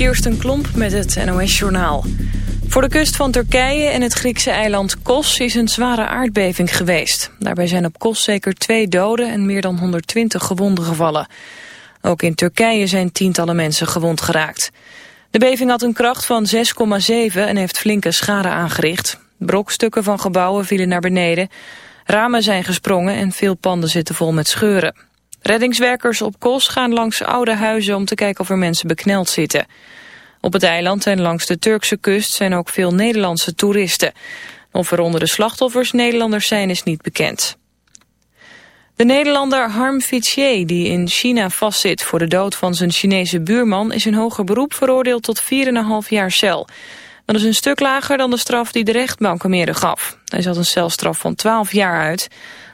Kirsten Klomp met het NOS-journaal. Voor de kust van Turkije en het Griekse eiland Kos is een zware aardbeving geweest. Daarbij zijn op Kos zeker twee doden en meer dan 120 gewonden gevallen. Ook in Turkije zijn tientallen mensen gewond geraakt. De beving had een kracht van 6,7 en heeft flinke schade aangericht. Brokstukken van gebouwen vielen naar beneden. Ramen zijn gesprongen en veel panden zitten vol met scheuren. Reddingswerkers op Kos gaan langs oude huizen om te kijken of er mensen bekneld zitten. Op het eiland en langs de Turkse kust zijn ook veel Nederlandse toeristen. Of er onder de slachtoffers Nederlanders zijn is niet bekend. De Nederlander Harm Fichier, die in China vastzit voor de dood van zijn Chinese buurman, is in hoger beroep veroordeeld tot 4,5 jaar cel. Dat is een stuk lager dan de straf die de rechtbank hem eerder gaf. Hij zat een celstraf van 12 jaar uit.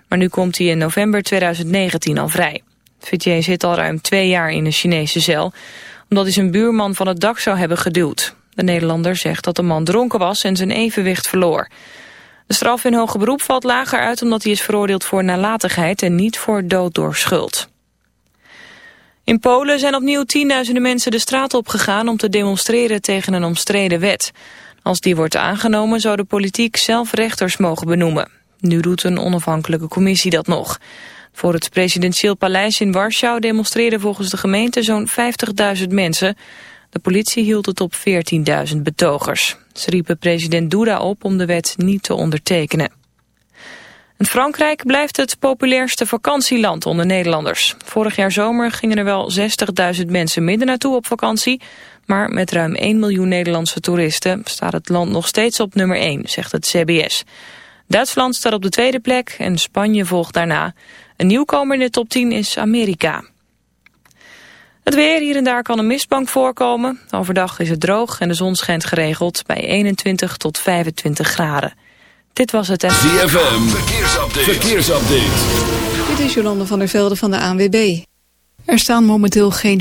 Maar nu komt hij in november 2019 al vrij. Fitier zit al ruim twee jaar in een Chinese cel... omdat hij zijn buurman van het dak zou hebben geduwd. De Nederlander zegt dat de man dronken was en zijn evenwicht verloor. De straf in hoger beroep valt lager uit omdat hij is veroordeeld voor nalatigheid... en niet voor dood door schuld. In Polen zijn opnieuw tienduizenden mensen de straat opgegaan... om te demonstreren tegen een omstreden wet. Als die wordt aangenomen zou de politiek zelf rechters mogen benoemen. Nu doet een onafhankelijke commissie dat nog. Voor het presidentieel paleis in Warschau demonstreerden volgens de gemeente zo'n 50.000 mensen. De politie hield het op 14.000 betogers. Ze riepen president Duda op om de wet niet te ondertekenen. En Frankrijk blijft het populairste vakantieland onder Nederlanders. Vorig jaar zomer gingen er wel 60.000 mensen midden naartoe op vakantie... maar met ruim 1 miljoen Nederlandse toeristen staat het land nog steeds op nummer 1, zegt het CBS. Duitsland staat op de tweede plek en Spanje volgt daarna. Een nieuwkomer in de top 10 is Amerika. Het weer, hier en daar kan een mistbank voorkomen. Overdag is het droog en de zon schijnt geregeld bij 21 tot 25 graden. Dit was het... ZFM, verkeersupdate. verkeersupdate. Dit is Jolande van der Velde van de ANWB. Er staan momenteel geen...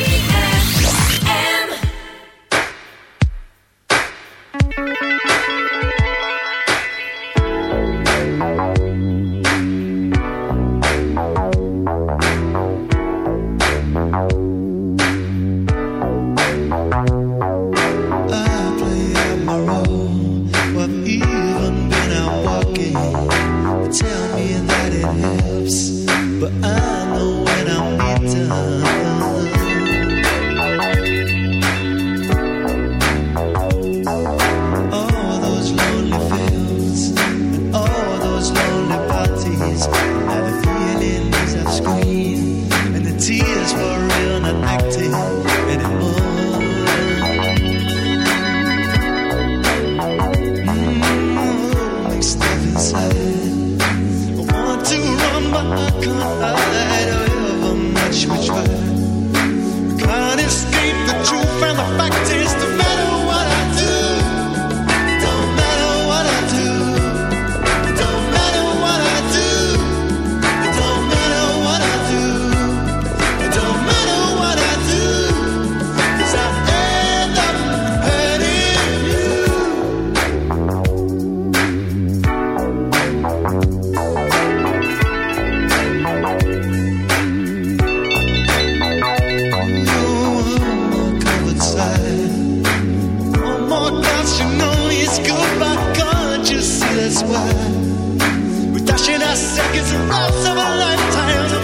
last seconds, and of a lifetime.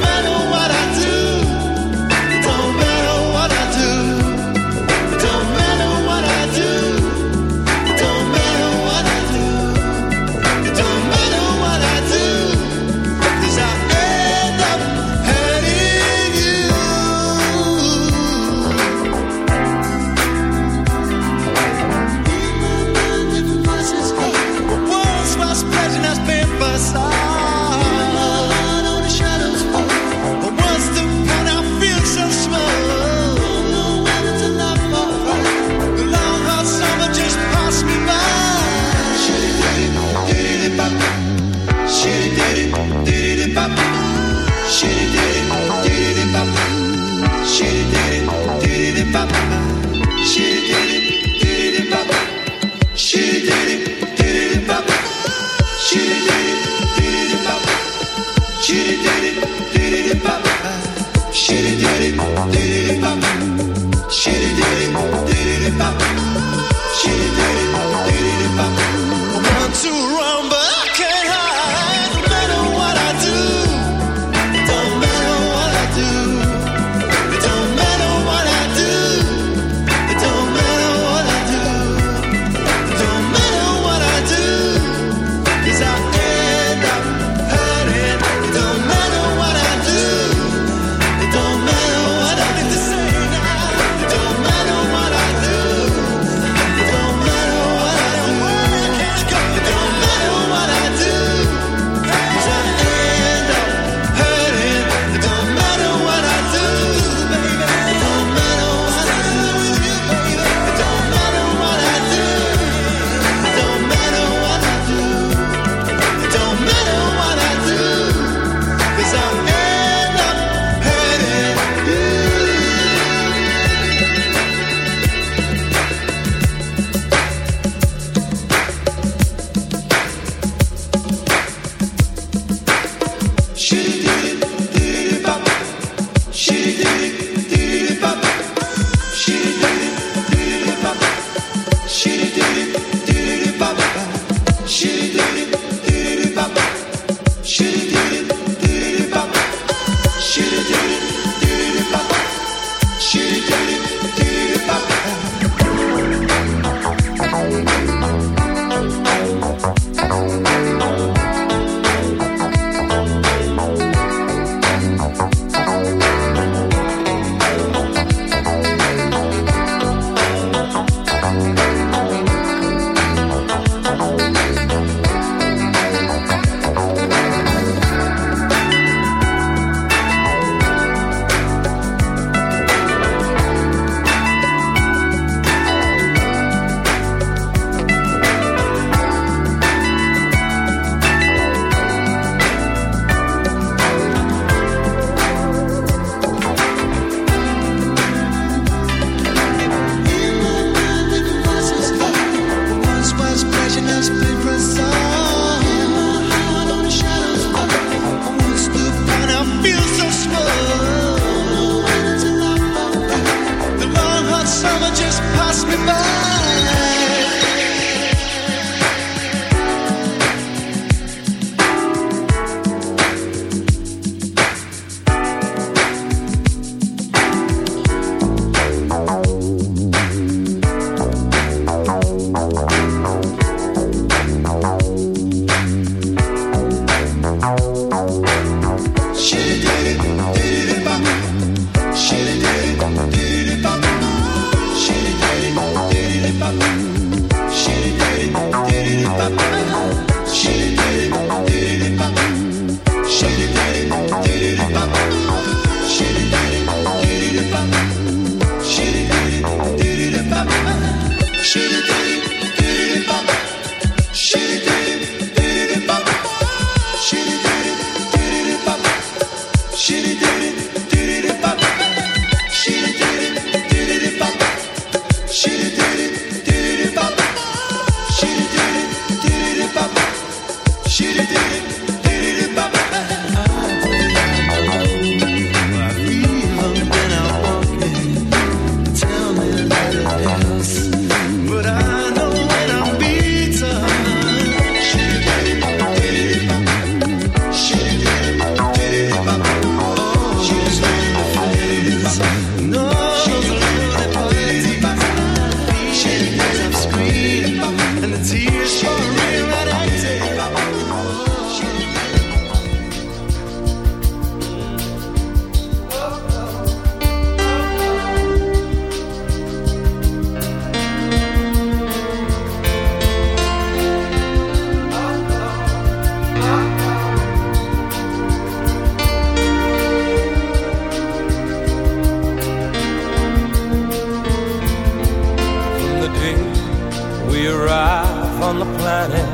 on the planet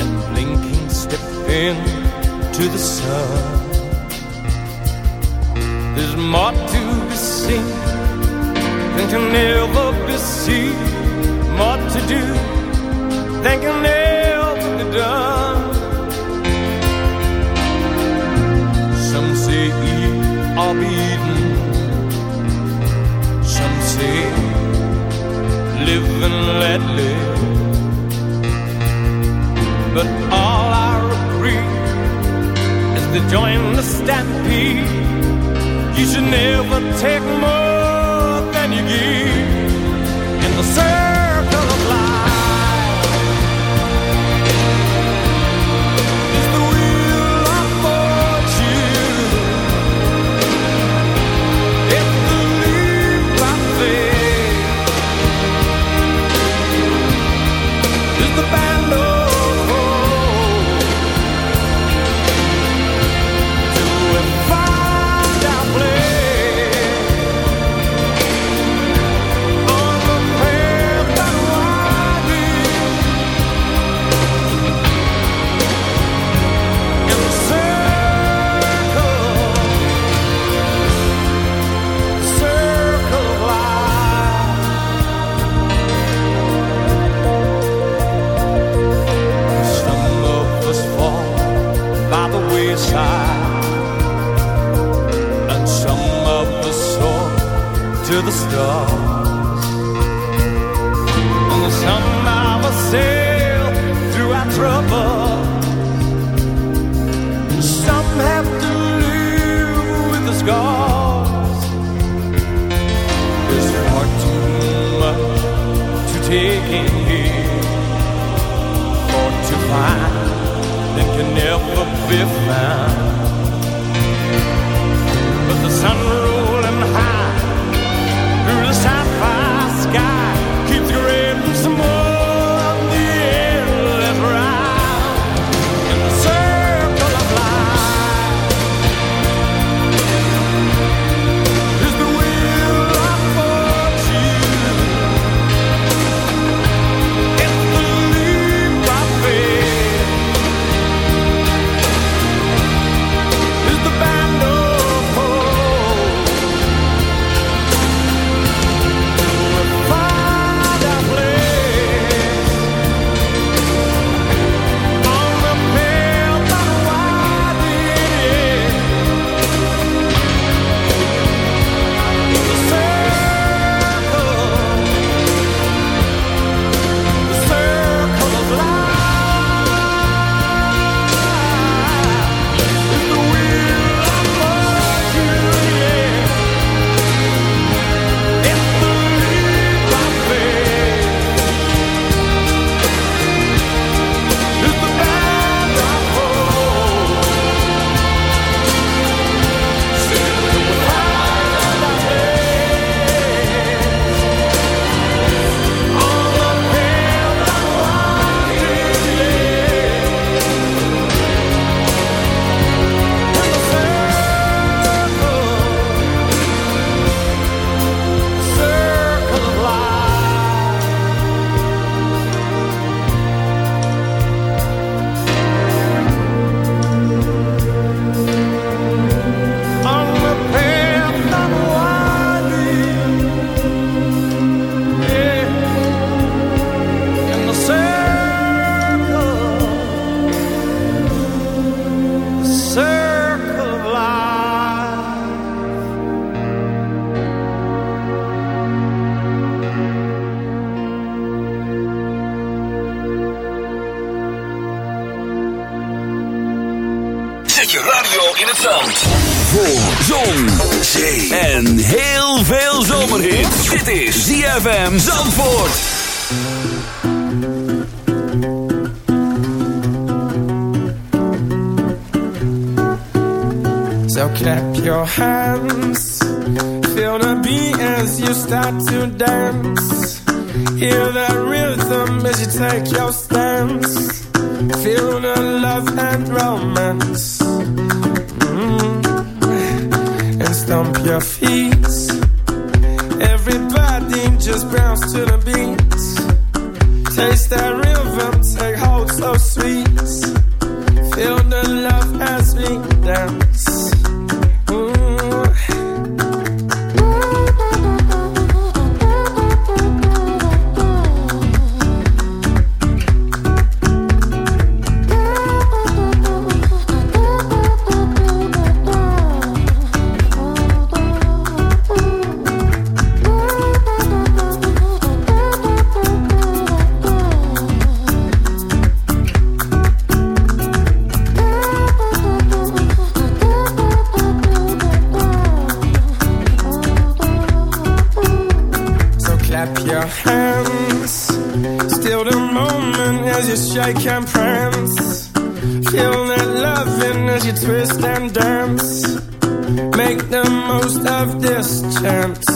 and blinking step into the sun. There's more to be seen than can ever be seen, more to do than can ever be done. Some say eat or be eaten, some say live and let live. But all I agree is to join the stampede. You should never take more than you give. In the to the stars. And somehow we'll sail through our trouble. Some have to live with the scars. There's far too much to take in here, or to find that can never be found. I can't dance. Feel that loving as you twist and dance. Make the most of this chance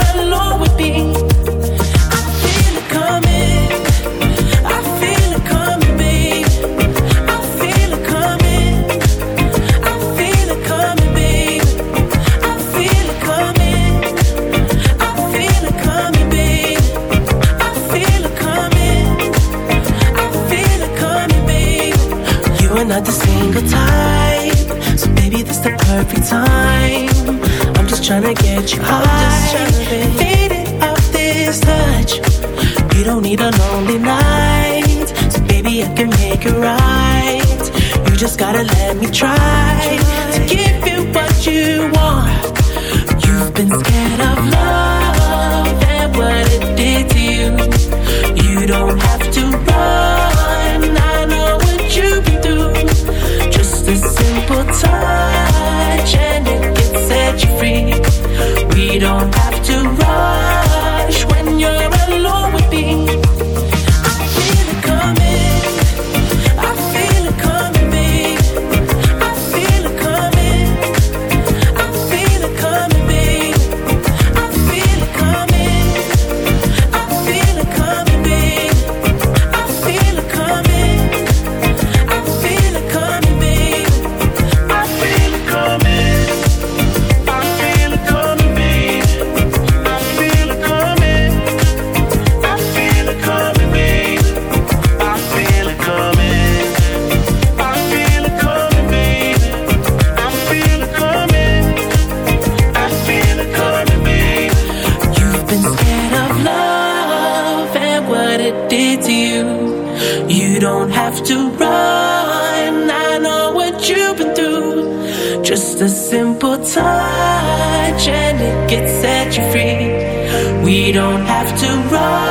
trying to get you high. I'm just trying to fade it off this touch. You don't need a lonely night, so baby I can make it right. You just gotta let me try to give you what you want. You've been scared of don't have to don't have to run.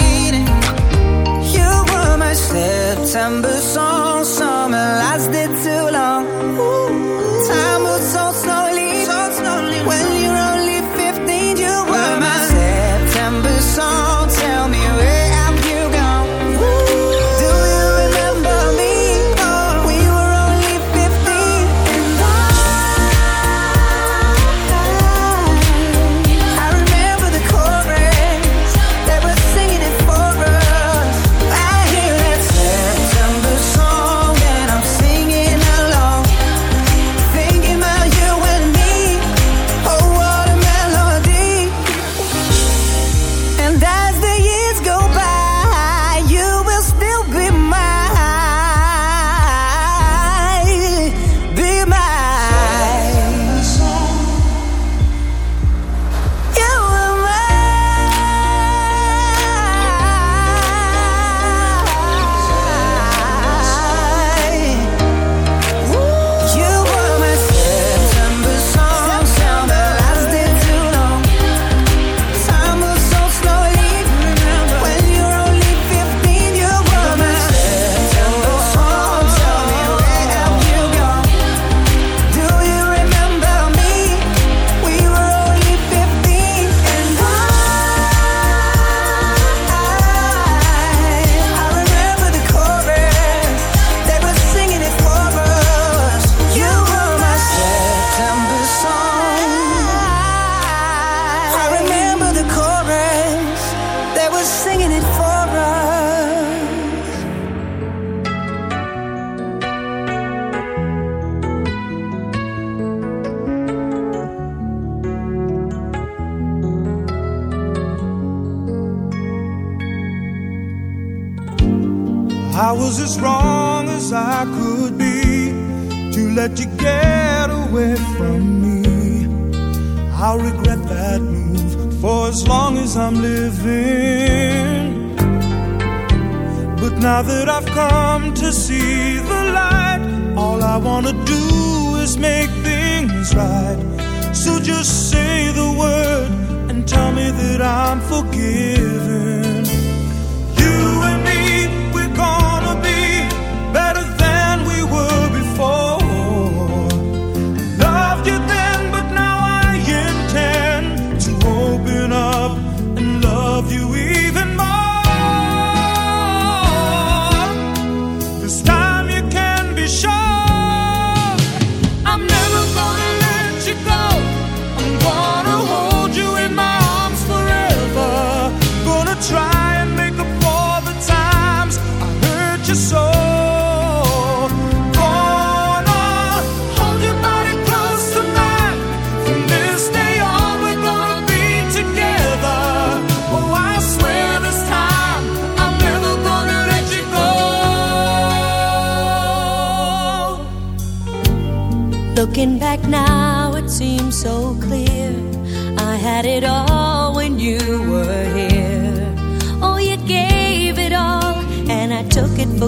September song, summer lasted too.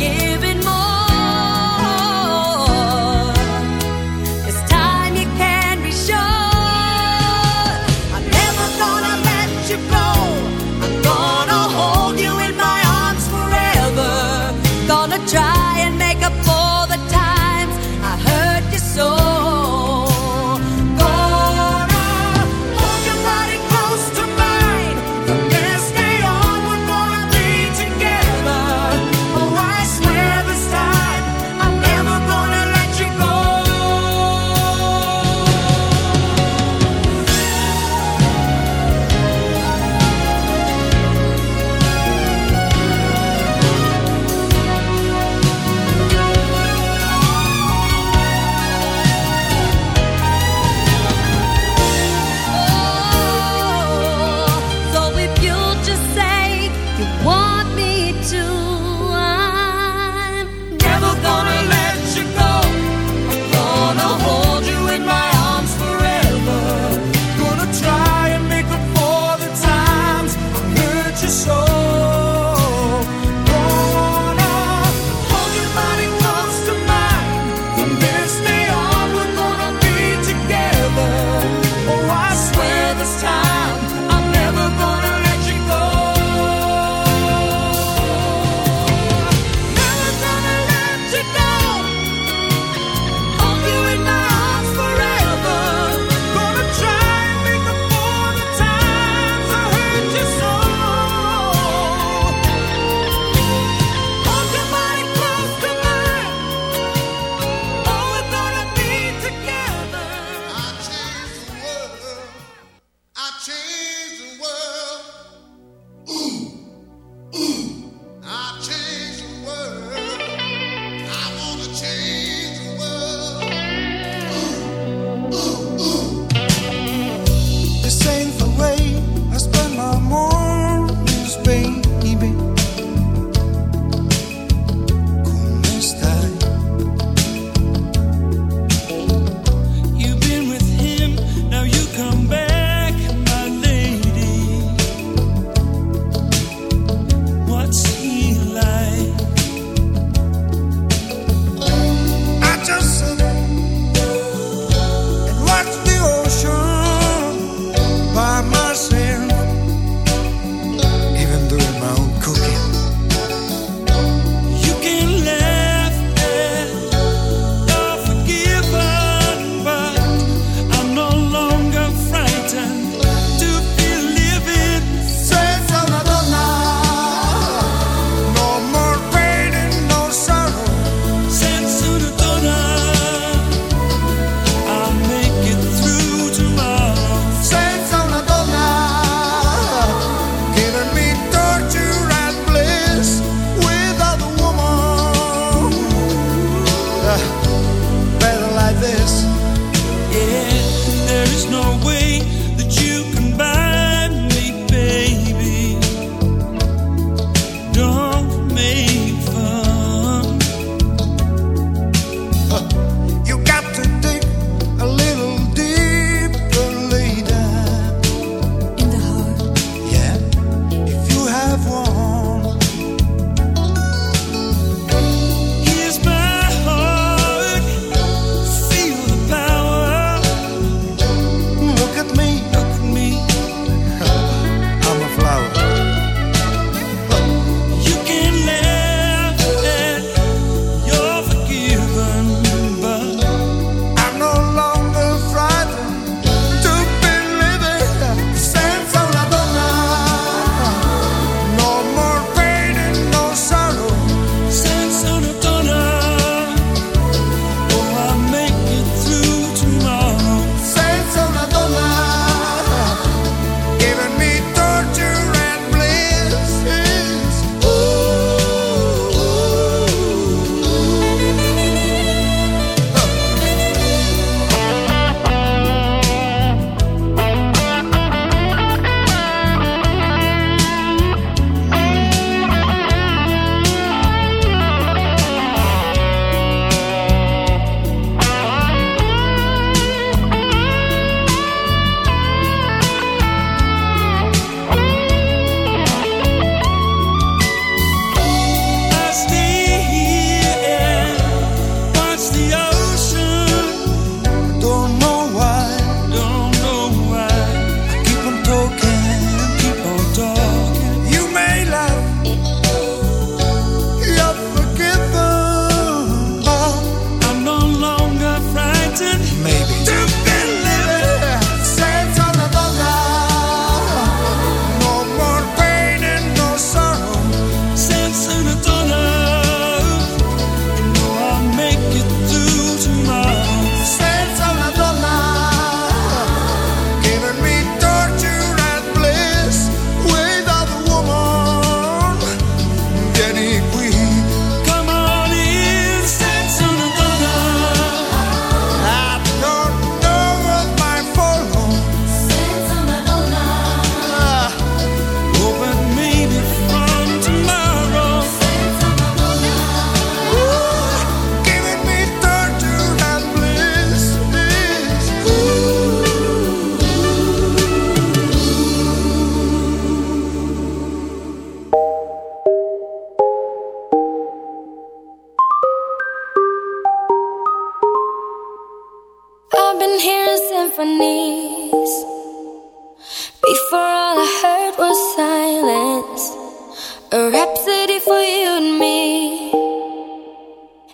yeah.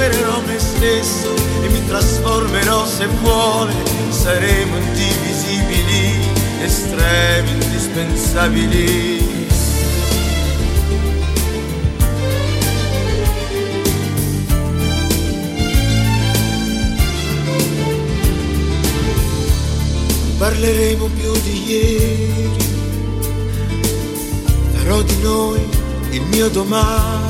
supererò me stesso e mi trasformerò se vuole, saremo indivisibili, estremi, indispensabili. parleremo più di ieri, darò di noi il mio domani,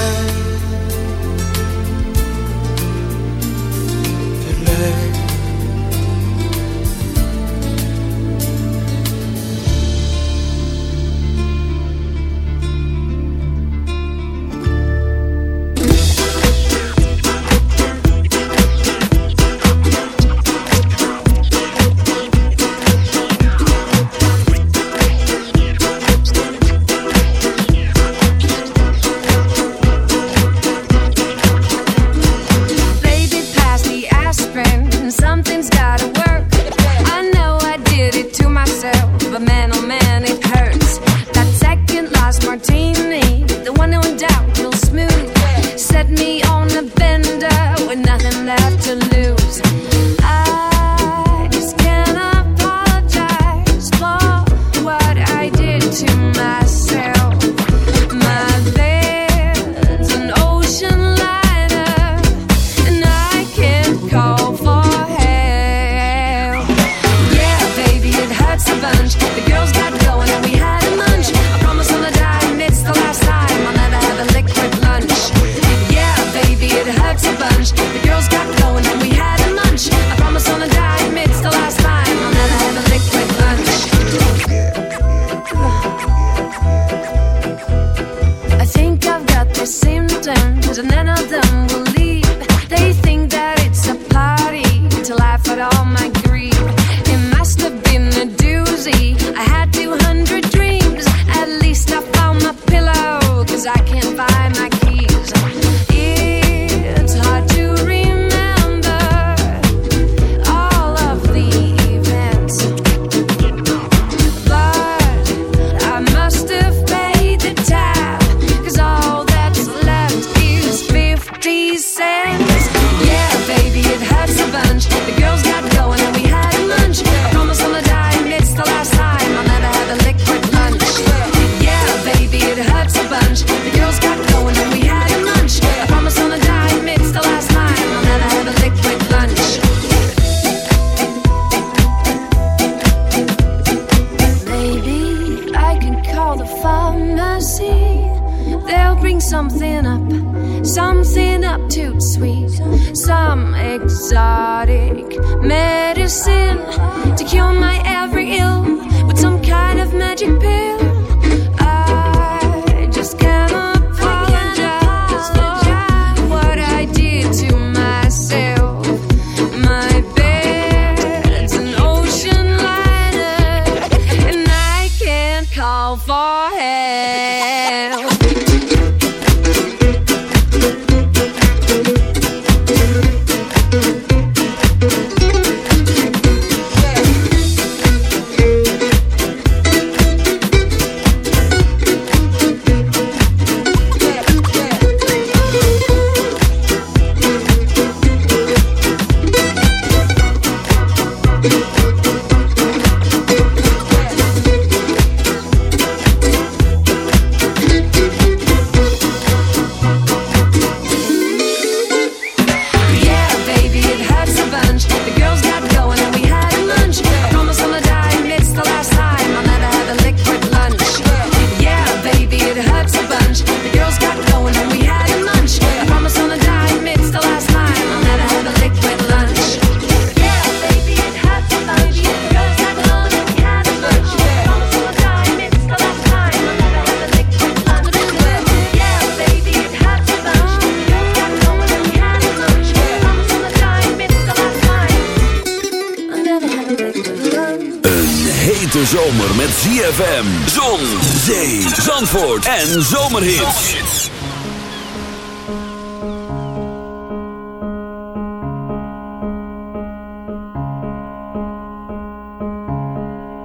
zomer met ZFM. Zon, zee, zandvoort en zomerhits.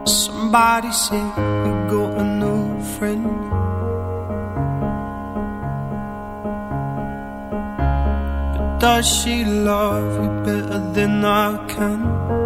Somebody said you got a new friend. But does she love you better than I can?